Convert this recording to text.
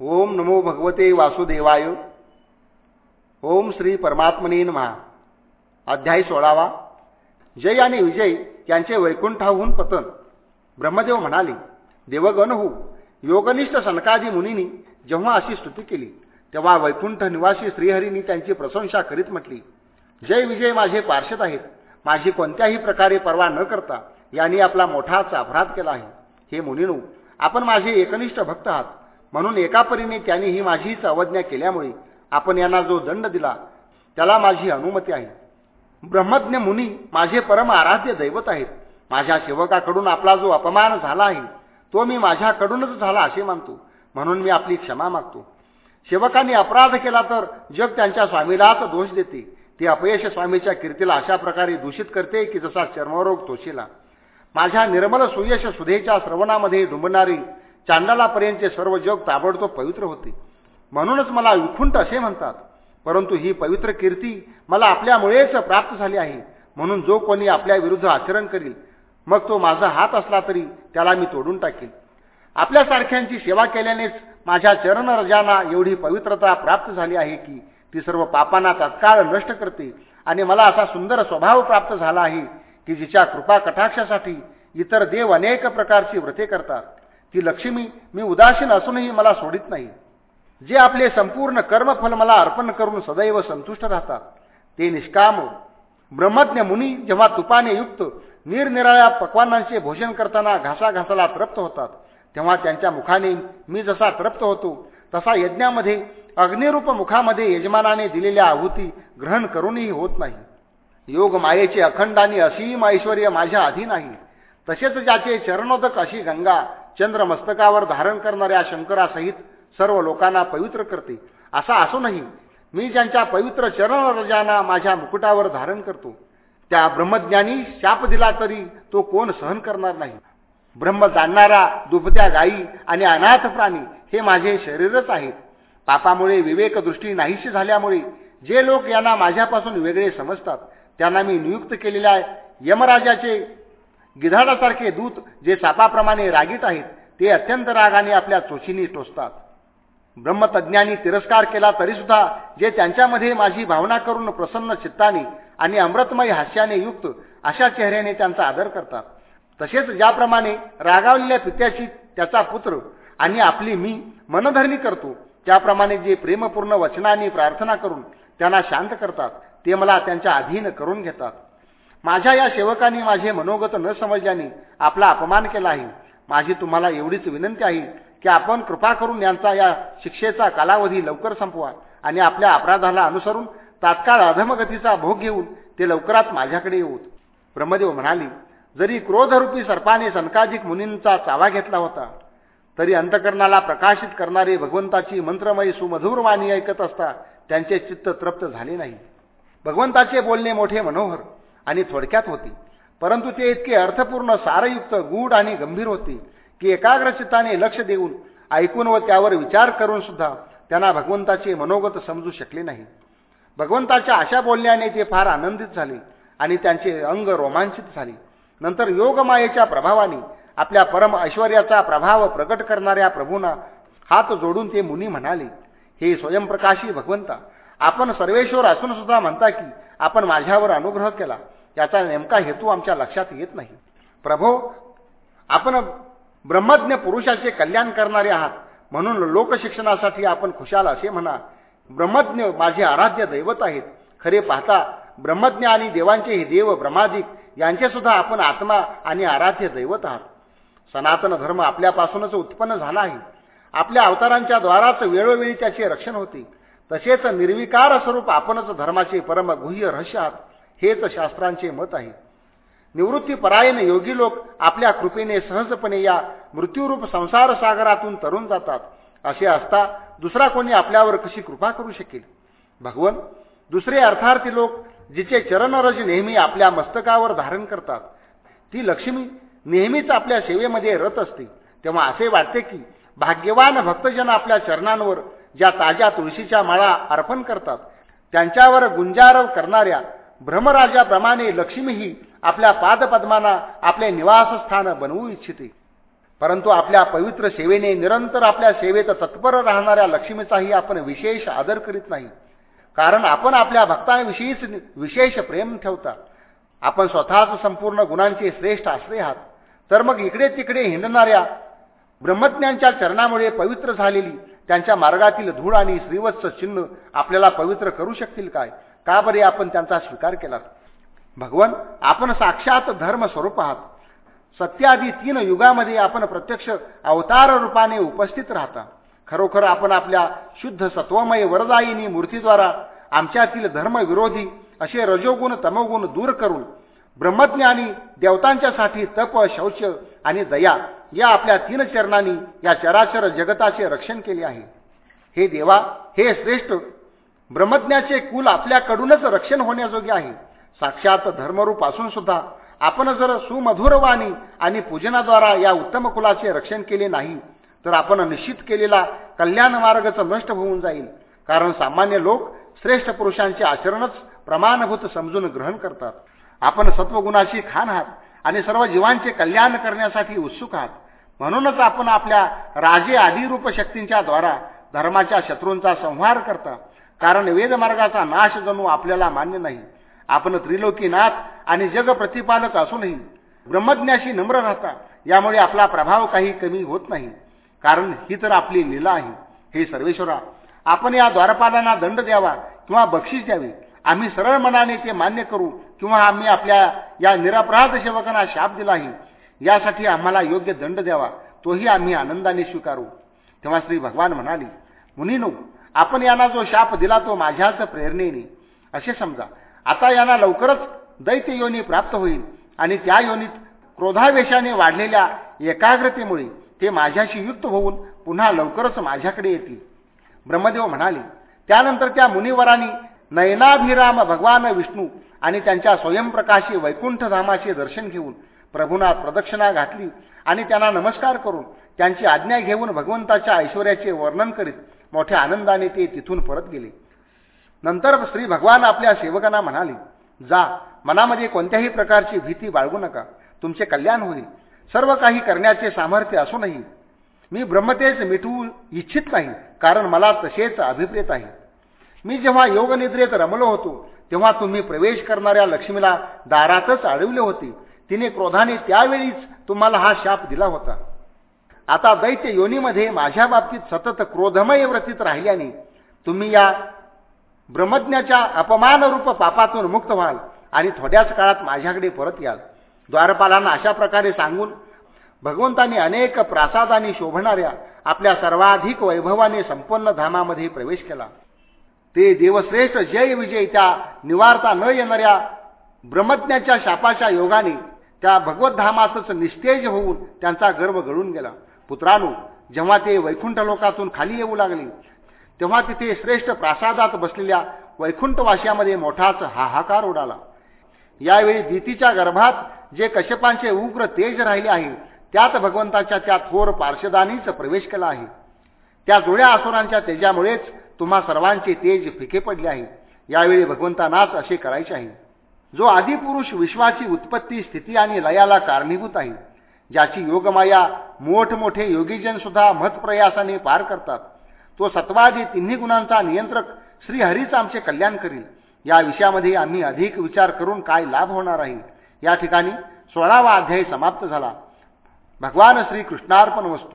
ओम नमो भगवते वासुदेवाय. ओम श्री परमात्मने महा अध्याय सोळावा. जय आणि विजय यांचे वैकुंठाहून पतन. ब्रह्मदेव म्हणाले देवगण हो योगनिष्ठ सनकादी मुनींनी जेव्हा अशी स्तुती केली तेव्हा वैकुंठ निवासी श्रीहरींनी त्यांची प्रशंसा करीत म्हटली जय विजय माझे पार्षद आहेत. माझी कोणत्याही प्रकारे पर्वा न करता यांनी आपला मोठाच अपराध केला आहे. हे मुनीनो आपण माझे एकनिष्ठ भक्त आहात. म्हणून एका परीने त्यांनी ही माझीच अवज्ञा केल्यामुळे आपण यांना जो दंड दिला त्याला माझी अनुमती आहे. ब्रह्मज्ञ मुनी माझे परम आराध्य दैवत आहेत. माझ्या सेवकाकडून आपला जो अपमान झाला आहे तो मी माझ्याकडूनच झाला असे मानतो. म्हणून मी आपली क्षमा मागतो. सेवकांनी अपराध केला तर जग त्यांच्या स्वामीलाच दोष देते. ते अपयश स्वामीच्या कीर्तीला अशा प्रकारे दूषित करते की जसा चर्मरोग तोशीला. माझ्या निर्मल सुयश सुधेच्या श्रवणामध्ये डुंबणारी चांडालापर्यंतचे सर्व जग ताबडतोब पवित्र होते. म्हणूनच मला विखुंट असे म्हणतात परंतु ही पवित्र कीर्ती मला आपल्यामुळेच प्राप्त झाली आहे म्हणून जो कोणी आपल्या विरुद्ध आचरण करील मग तो माझा हात असला तरी त्याला मी तोडून टाकेल. आपल्यासारख्यांची सेवा केल्यानेच माझ्या चरणरजांना एवढी पवित्रता प्राप्त झाली आहे की ती सर्व पापांना तत्काळ नष्ट करते आणि मला असा सुंदर स्वभाव प्राप्त झाला आहे की जिच्या कृपा कटाक्षासाठी इतर देव अनेक प्रकारची व्रते करतात. ती लक्ष्मी मी उदासीन असूनही मला सोडित नाही. जे आपले संपूर्ण कर्मफल मला अर्पण करून सदैव संतुष्ट राहतात ते निष्काम ब्रह्मज्ञ मुनी जेव्हा तुपाने युक्त निरनिराळ्या पक्वानांचे भोजन करताना घासाघासाला तृप्त होतात तेव्हा त्यांच्या मुखाने मी जसा तृप्त होतो तसा यज्ञामध्ये अग्निरूप मुखामध्ये यजमानाने दिलेल्या आहुती ग्रहण करूनही होत नाही. योग मायेचे अखंड आणि असीम ऐश्वर माझ्या अधीन आहे. तसेच ज्याचे चरणोदक अशी गंगा चंद्र मस्तकावर धारण करणाऱ्या शंकरासहित सर्व लोकांना पवित्र करते. असा असूनही मी ज्यांच्या पवित्र चरणरजांना माझ्या मुकुटावर धारण करतो त्या ब्रह्मज्ञानी शाप दिला तरी तो कोण सहन करणार नाही. ब्रह्म जाणणारा दुभत्या गायी आणि अनाथ प्राणी हे माझे शरीरच आहेत. पापामुळे विवेकदृष्टी नाहीशी झाल्यामुळे जे लोक यांना माझ्यापासून वेगळे समजतात त्यांना मी नियुक्त केलेल्या यमराजाचे गिधाडासारखे दूत जे सापाप्रमाणे रागीट आहेत ते अत्यंत रागाने आपल्या चोशीने टोचतात. ब्रह्मतज्ञांनी तिरस्कार केला तरीसुद्धा जे त्यांच्यामध्ये माझी भावना करून प्रसन्न चित्ताने आणि अमृतमय हास्याने युक्त अशा चेहऱ्याने त्यांचा आदर करतात. तसेच ज्याप्रमाणे रागावलेल्या पित्याशी त्याचा पुत्र आणि आपली मी मनधरणी करतो त्याप्रमाणे जे प्रेमपूर्ण वचनाने प्रार्थना करून त्यांना शांत करतात ते मला त्यांच्या अधीन करून घेतात. माझ्या या सेवकांनी माझे मनोगत न समजल्याने आपला अपमान केला आहे. माझी तुम्हाला एवढीच विनंती आहे की आपण कृपा करून यांचा या शिक्षेचा कालावधी लवकर संपवा आणि आपल्या अपराधाला अनुसरून तात्काळ अधमगतीचा भोग घेऊन ते लवकरात माझ्याकडे येऊत ब्रह्मदेव म्हणाली जरी क्रोधरूपी सर्पाने सनकाजिक मुनींचा चावा घेतला होता तरी अंतकरणाला प्रकाशित करणारे भगवंताची मंत्रमयी सुमधुर वाणी ऐकत असता त्यांचे चित्त तृप्त झाले नाही. भगवंताचे बोलणे मोठे मनोहर आणि थोडक्यात होते. परंतु ते इतके अर्थपूर्ण सारयुक्त गूढ आणि गंभीर होते की एकाग्रचिताने लक्ष देऊन ऐकून व त्यावर विचार करून सुद्धा त्यांना भगवंताचे मनोगत समजू शकले नाही. भगवंताच्या अशा बोलण्याने ते फार आनंदित झाले आणि त्यांचे अंग रोमांचित झाले. नंतर योगमायेच्या प्रभावाने आपल्या परम ऐश्वर्याचा प्रभाव प्रकट करणाऱ्या प्रभूंना हात जोडून ते मुनी म्हणाले हे स्वयंप्रकाशी भगवंता आपण सर्वेश्वर असून सुद्धा म्हणता की आपण माझ्यावर अनुग्रह केला. याचा नेमका हेतू आमच्या लक्षात येत नाही. प्रभो आपण ब्रह्मज्ञ पुरुषाचे कल्याण करणारे आहात. म्हणून लोकशिक्षणासाठी आपण खुशाल असे म्हणा ब्रह्मज्ञ माझे आराध्य दैवत आहेत. खरे पाहता ब्रह्मज्ञ आणि देवांचे हे देव ब्रह्मादिक यांचे सुद्धा आपण आत्मा आणि आराध्य दैवत आहात. सनातन धर्म आपल्यापासूनच उत्पन्न झाला आहे. आपल्या अवतारांच्या द्वाराच वेळोवेळी त्याचे रक्षण होते. तसेच निर्विकार स्वरूप आपणच धर्माचे परम गुह्य रहस्य आहात हेच शास्त्रांचे मत आहे. निवृत्तीपरायण योगी लोक आपल्या कृपेने सहजपणे या मृत्यूरूप संसार सागरातून तरुण जातात असे असता दुसरा कोणी आपल्यावर कशी कृपा करू शकेल? भगवन दुसरे अर्थार्थी लोक जिचे चरणरज नेहमी आपल्या मस्तकावर धारण करतात ती लक्ष्मी नेहमीच आपल्या सेवेमध्ये रत असते. तेव्हा असे वाटते की भाग्यवान भक्तजन आपल्या चरणांवर ज्या ताज्या तुळशीच्या माळा अर्पण करतात. त्यांच्यावर गुंजारव करणाऱ्या भ्रमराजाप्रमाणे लक्ष्मीही आपल्या पादपद्माना आपले निवासस्थान बनवू इच्छिते. परंतु आपल्या पवित्र सेवेने निरंतर आपल्या सेवेत तत्पर राहणाऱ्या लक्ष्मीचाही आपण विशेष आदर करीत नाही. कारण आपण आपल्या भक्तांविषयीच विशेष प्रेम ठेवता. आपण स्वतःच संपूर्ण गुणांचे श्रेष्ठ आश्रय आहात. तर मग इकडे तिकडे हिंडणाऱ्या ब्रह्मज्ञांच्या चरणामुळे पवित्र झालेली त्यांच्या मार्गातील धूळ आणि श्रीवत्स चिन्ह आपल्याला पवित्र करू शकतील काय? का बरे आपण त्यांचा स्वीकार केला भगवन आपण साक्षात धर्म स्वरूप आहात. सत्यादी तीन युगामध्ये आपण प्रत्यक्ष अवतार रूपाने उपस्थित राहता. खरोखर आपण आपल्या शुद्ध सत्वमय वरदायिनी मूर्तीद्वारा आमच्यातील धर्मविरोधी असे रजोगुण तमोगुण दूर करून ब्रह्मज्ञानी देवतांच्यासाठी तप शौच आणि दया या आपल्या तीन चरणांनी या चराचर जगताचे रक्षण केले आहे. हे देवा हे श्रेष्ठ ब्रह्मज्ञाचे कुल आपल्याकडूनच रक्षण होण्याजोगे आहे. साक्षात धर्मरूप असून सुद्धा आपण जर सुमधुरवाणी आणि पूजनाद्वारा या उत्तम कुलाचे रक्षण केले नाही तर आपण निश्चित केलेला कल्याण मार्गच नष्ट होऊन जाईल. कारण सामान्य लोक श्रेष्ठ पुरुषांचे आचरणच प्रमाणभूत समजून ग्रहण करतात. आपण सत्वगुणाची खान आहात आणि सर्व जीवांचे कल्याण करण्यासाठी उत्सुक आहात. म्हणूनच आपण आपल्या राजे आदिरूप शक्तींच्या द्वारा धर्माच्या शत्रूंचा संहार करता. कारण वेदमार्गाचा नाश जणू आपल्याला मान्य नाही. आपण त्रिलोकीनाथ आणि जग प्रतिपालक असूनही ब्रह्मज्ञाशी नम्र राहता. यामुळे आपला प्रभाव काही कमी होत नाही. कारण ही तर आपली लीला आहे. हे सर्वेश्वरा आपण या द्वारपालांना दंड द्यावा किंवा बक्षीस द्यावी. आम्ही सरळ मनाने ते मान्य करू किंवा आम्ही आपल्या या निरापराध सेवकांना शाप दिला आहे यासाठी आम्हाला योग्य दंड द्यावा तोही आम्ही आनंदाने स्वीकारू. तेव्हा श्री भगवान म्हणाले मुनीनो आपण यांना जो शाप दिला तो माझ्याच प्रेरणेने. असे समजा आता यांना लवकरच दैत्य योनी प्राप्त होईल आणि त्या योनीत क्रोधावेशाने वाढलेल्या एकाग्रतेमुळे ते माझ्याशी युक्त होऊन पुन्हा लवकरच माझ्याकडे येतील. ब्रह्मदेव म्हणाले त्यानंतर त्या मुनिवरांनी नयनाभिराम भगवान विष्णू आणि त्यांच्या स्वयंप्रकाशी वैकुंठधामाचे दर्शन घेऊन प्रभूंना प्रदक्षिणा घातली आणि त्यांना नमस्कार करून त्यांची आज्ञा घेऊन भगवंताच्या ऐश्वर्याचे वर्णन करीत मोठ्या आनंदाने ते तिथून परत गेले. नंतर श्री भगवान आपल्या सेवकांना म्हणाले जा मनामध्ये कोणत्याही प्रकारची भीती बाळगू नका. तुमचे कल्याण होईल. सर्व काही करण्याचे सामर्थ्य असूनही मी ब्रह्मतेज मिटवू इच्छित नाही कारण मला तसेच अभिप्रेत आहे. मी जेव्हा योगनिद्रेत रमलो होतो तेव्हा तुम्ही प्रवेश करणाऱ्या लक्ष्मीला दारातच अडवले होते. तिने क्रोधाने त्यावेळीच तुम्हाला हा शाप दिला होता. आता दैत्य योनीमध्ये माझ्या बाबतीत सतत क्रोधमय व्रतीत राहिल्याने तुम्ही या ब्रह्मज्ञाच्या अपमानरूप पापातून मुक्त व्हाल आणि थोड्याच काळात माझ्याकडे परत याल. द्वारपालांना अशा प्रकारे सांगून भगवंतांनी अनेक प्रासादांनी शोभणाऱ्या आपल्या सर्वाधिक वैभवाने संपन्न धामामध्ये प्रवेश केला. ते देवश्रेष्ठ जय विजय त्या निवारता न येणाऱ्या ब्रह्मज्ञाच्या शापाच्या योगाने त्या भगवतधामातच निस्तेज होऊन त्यांचा गर्व गळून गेला. पुत्रानो जेव्हा ते वैकुंठ लोकातून खाली येऊ लागले तेव्हा तिथे श्रेष्ठ प्रासादात बसलेल्या वैकुंठवासियामध्ये मोठाच हाहाकार उडाला. यावेळी भीतीच्या गर्भात जे कश्यपांचे उग्र तेज राहिले आहे त्यात भगवंताच्या त्या थोर पार्षदानीच प्रवेश केला आहे. त्या जुळ्या असुरांच्या तेजामुळेच तुम्हा सर्वांचे तेज फिके पडले आहे. यावेळी भगवंतानाच असे करायचे आहे. जो आदिपुरुष विश्वाची उत्पत्ती स्थिती आणि लयाला कारणीभूत आहे ज्याची योगमाया मोठमोठे योगीजन सुद्धा महत्प्रयासाने पार करतात तो सत्वादी तिन्ही गुणांचा नियंत्रक श्रीहरीच आमचे कल्याण करील. या विषयामध्ये आम्ही अधिक विचार करून काय लाभ होणार आहे? या ठिकाणी सोळावा अध्याय समाप्त झाला. भगवान श्री कृष्णार्पण वस्तू